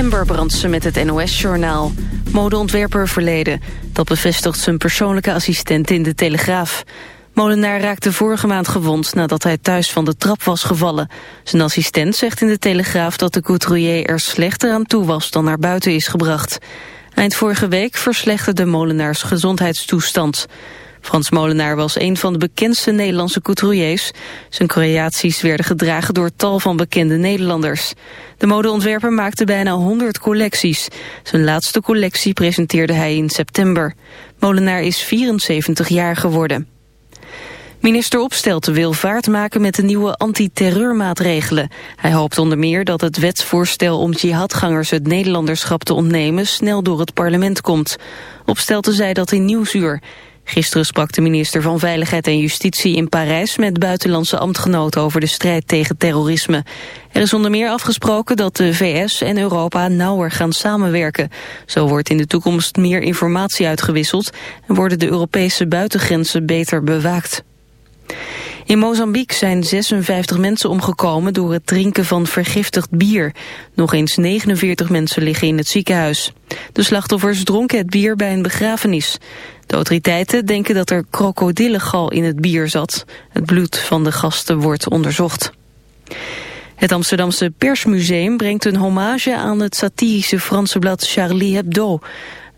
Ember Brandsen met het NOS-journaal. Modeontwerper verleden. Dat bevestigt zijn persoonlijke assistent in de Telegraaf. Molenaar raakte vorige maand gewond nadat hij thuis van de trap was gevallen. Zijn assistent zegt in de Telegraaf dat de couturier er slechter aan toe was dan naar buiten is gebracht. Eind vorige week verslechterde Molenaars gezondheidstoestand. Frans Molenaar was een van de bekendste Nederlandse couturiers. Zijn creaties werden gedragen door tal van bekende Nederlanders. De modeontwerper maakte bijna 100 collecties. Zijn laatste collectie presenteerde hij in september. Molenaar is 74 jaar geworden. Minister Opstelten wil vaart maken met de nieuwe antiterreurmaatregelen. Hij hoopt onder meer dat het wetsvoorstel om jihadgangers het Nederlanderschap te ontnemen snel door het parlement komt. Opstelten zei dat in Nieuwsuur. Gisteren sprak de minister van Veiligheid en Justitie in Parijs met buitenlandse ambtgenoten over de strijd tegen terrorisme. Er is onder meer afgesproken dat de VS en Europa nauwer gaan samenwerken. Zo wordt in de toekomst meer informatie uitgewisseld en worden de Europese buitengrenzen beter bewaakt. In Mozambique zijn 56 mensen omgekomen door het drinken van vergiftigd bier. Nog eens 49 mensen liggen in het ziekenhuis. De slachtoffers dronken het bier bij een begrafenis. De autoriteiten denken dat er krokodillengal in het bier zat. Het bloed van de gasten wordt onderzocht. Het Amsterdamse Persmuseum brengt een hommage aan het satirische Franse blad Charlie Hebdo.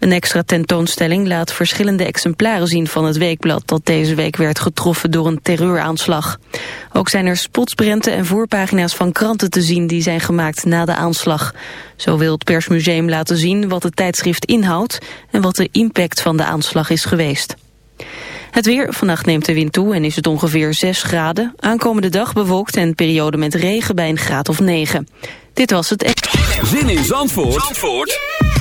Een extra tentoonstelling laat verschillende exemplaren zien van het weekblad dat deze week werd getroffen door een terreuraanslag. Ook zijn er spotsprenten en voorpagina's van kranten te zien die zijn gemaakt na de aanslag. Zo wil het persmuseum laten zien wat het tijdschrift inhoudt en wat de impact van de aanslag is geweest. Het weer, vannacht neemt de wind toe en is het ongeveer 6 graden. Aankomende dag bewolkt en periode met regen bij een graad of 9. Dit was het... Zin in Zandvoort, Zandvoort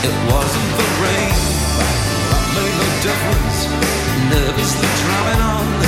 It wasn't the rain that made no difference. Nervously drumming on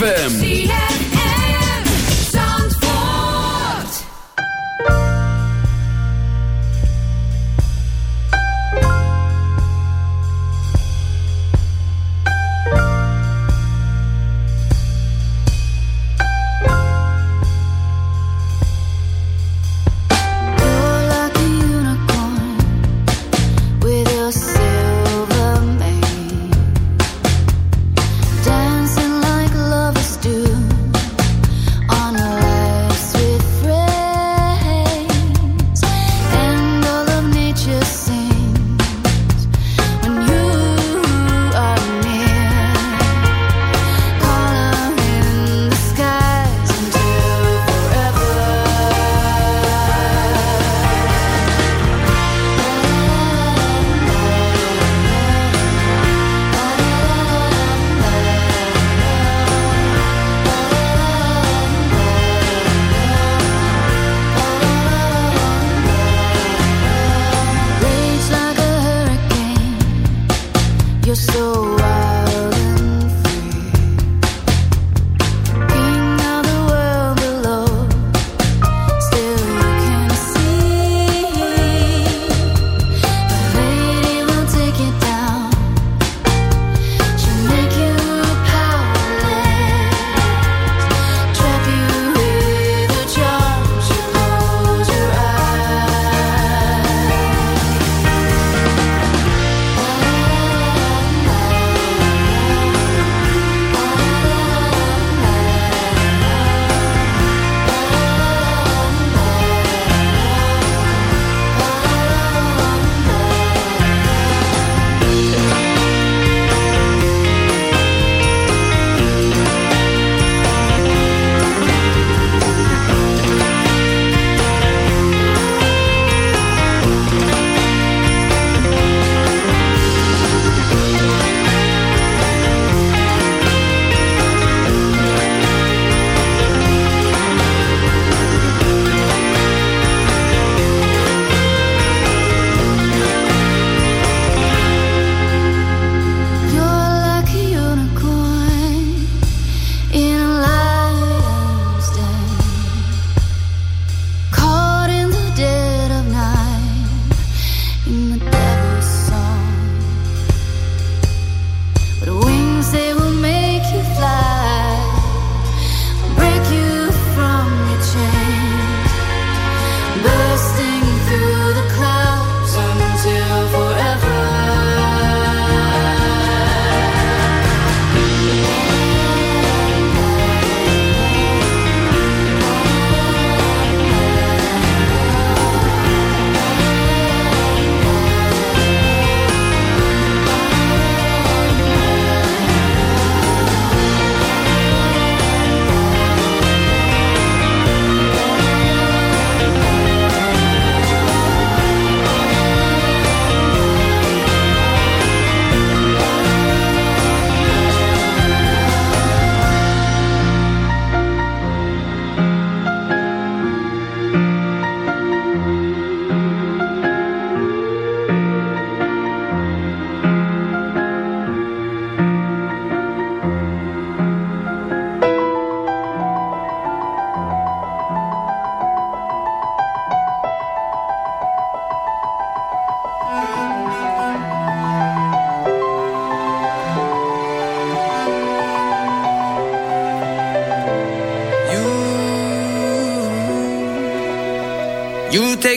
ZFM.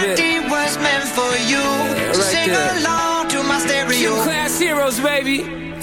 little bit. It was meant for you. Yeah, right Sing there. along to my stereo. Two class heroes, baby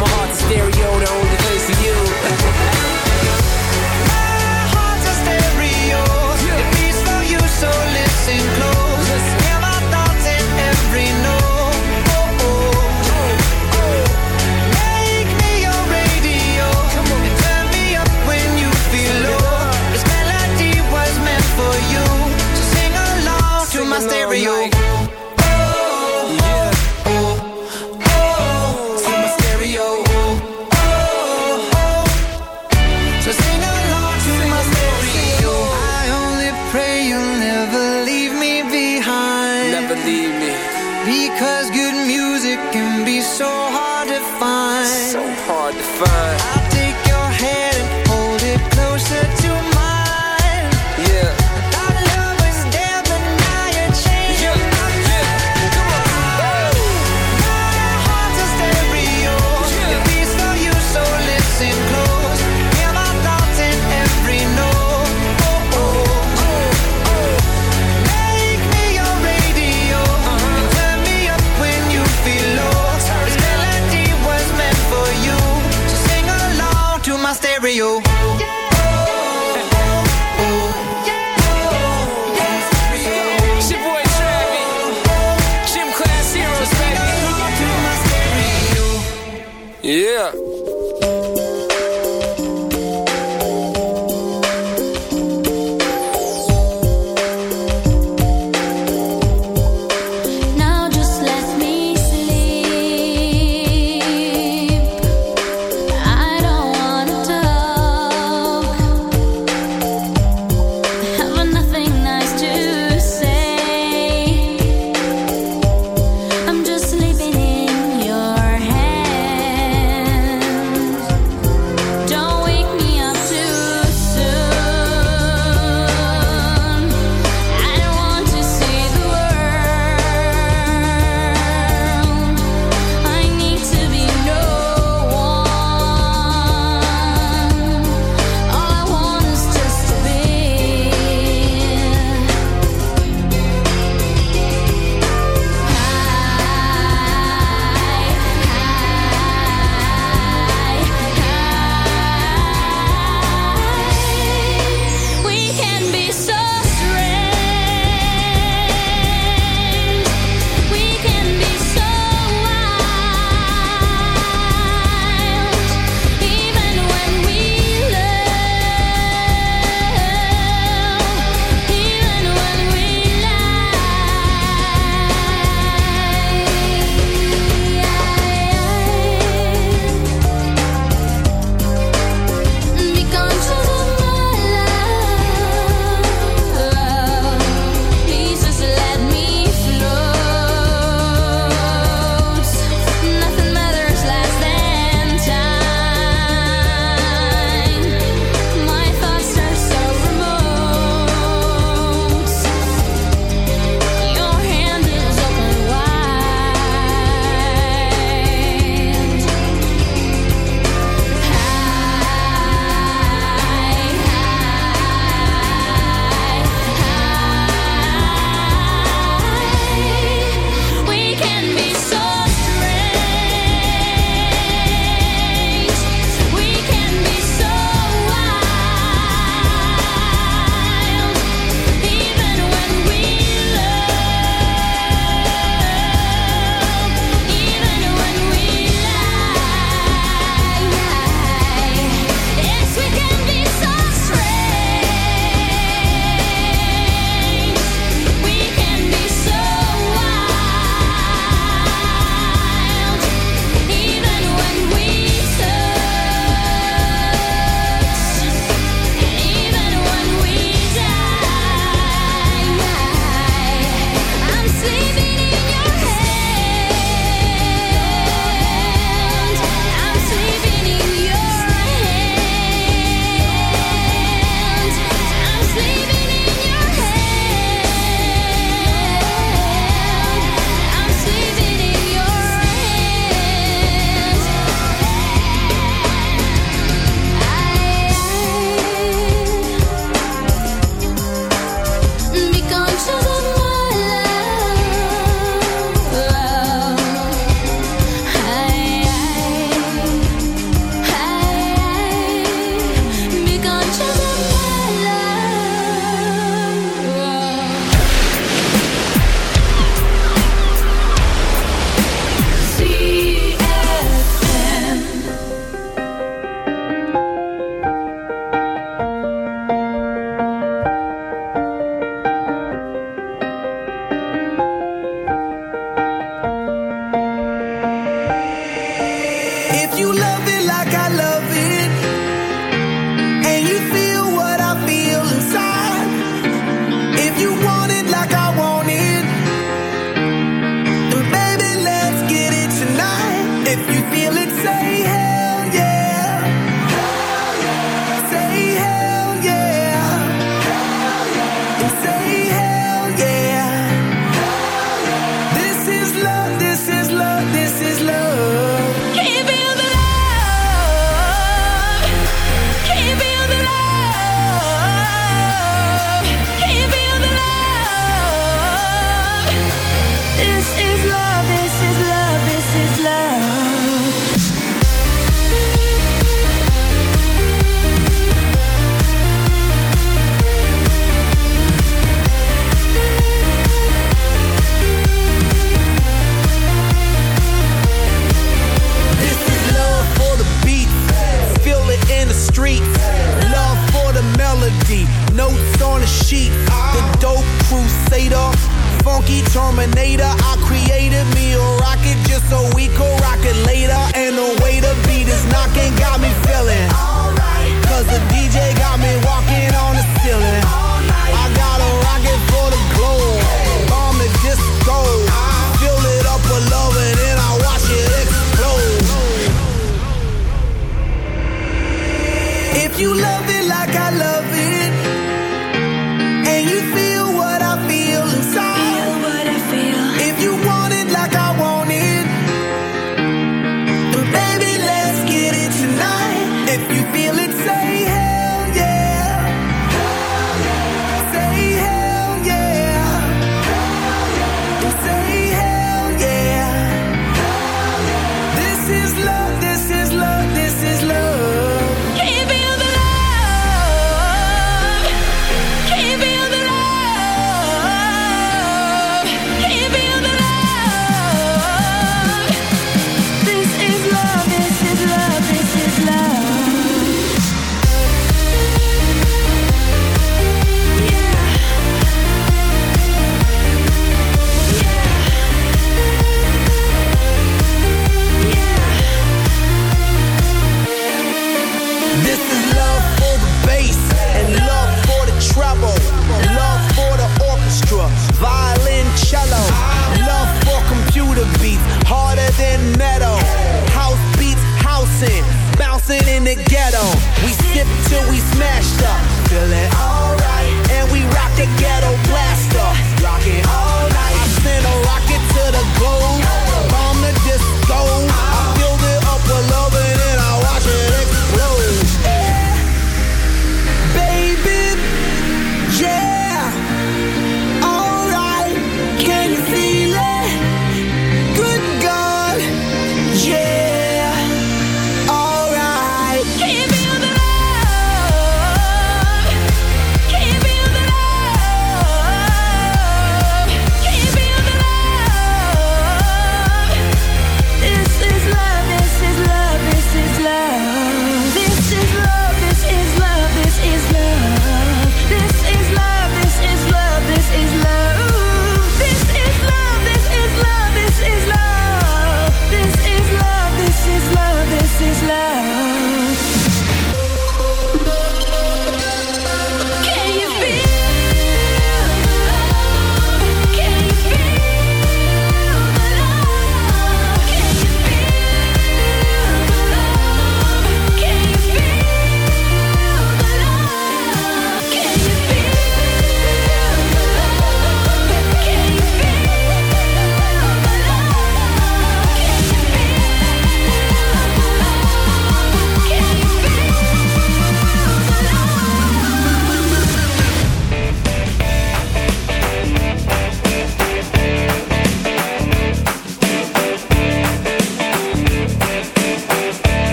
my heart's a stereo, the only place for you. my heart's a stereo, beats for you, so listen close.